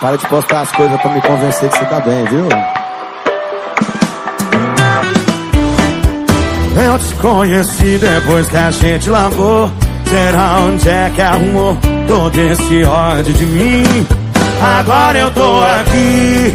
Para de postar as coisas pra me convencer que você tá bem, viu? Eu te conheci depois que a gente lavou. Será onde é que arrumou todo esse ódio de mim? Agora eu tô aqui,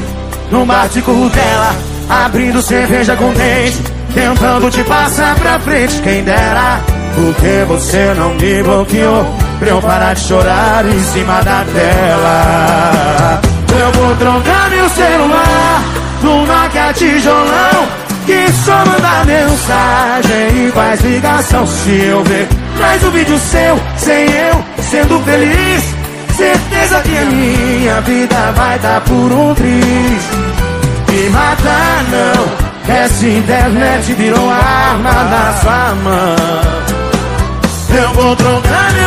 no bar de dela, abrindo cerveja com dente, tentando te passar pra frente. Quem dera, porque você não me bloqueou pra eu parar de chorar em cima da tela. Eu vou trocar meu celular no Nokia tijolão. Que só manda mensagem e faz ligação se eu ver mais um vídeo seu, sem eu, sendo feliz Certeza que a minha vida vai dar por um triz Me mata não, essa internet virou arma na sua mão Eu vou trocar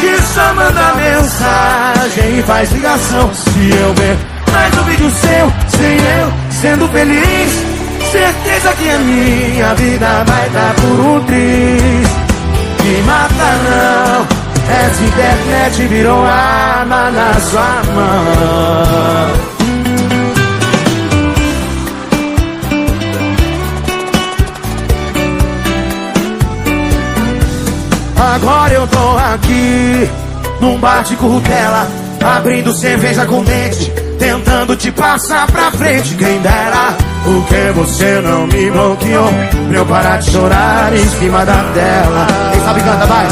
Que só manda mensagem e faz ligação. Se eu ver mais um vídeo seu, sem eu, sendo feliz Certeza que a minha vida vai dar por um triz. Me mata não Essa internet virou arma na sua mão Agora eu tô aqui Num bar de currutela Abrindo cerveja com dente Tentando te passar pra frente. Quem dera Porque você não me bloqueou. Pra eu parar de chorar em cima da tela. Quem sabe canta, vai.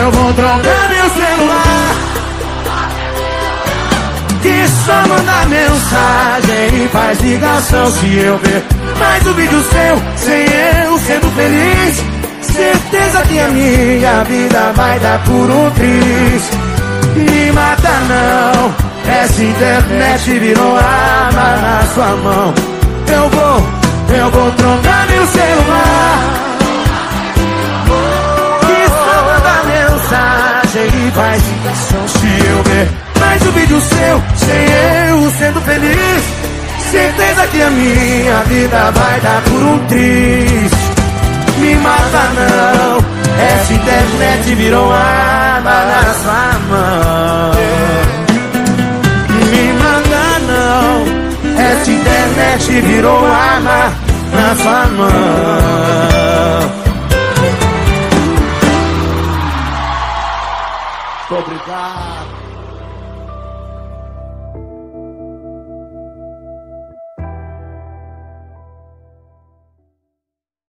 Eu vou trocar meu celular. Que só manda mensagem E faz ligação se eu ver Mais um vídeo seu Sem eu sendo feliz Certeza que a minha vida vai dar por um triz. Me mata não Essa internet virou arma na sua mão. Eu vou, eu vou trocar meu celular. Que só mensagem e faz ligação Se eu ver. Mais um vídeo seu Sem eu sendo feliz. Certeza que a minha vida vai dar por um triz me mata não. Essa internet virou uma arma na sua mão. Me mata não. Essa internet virou uma arma na sua mão. Obrigado.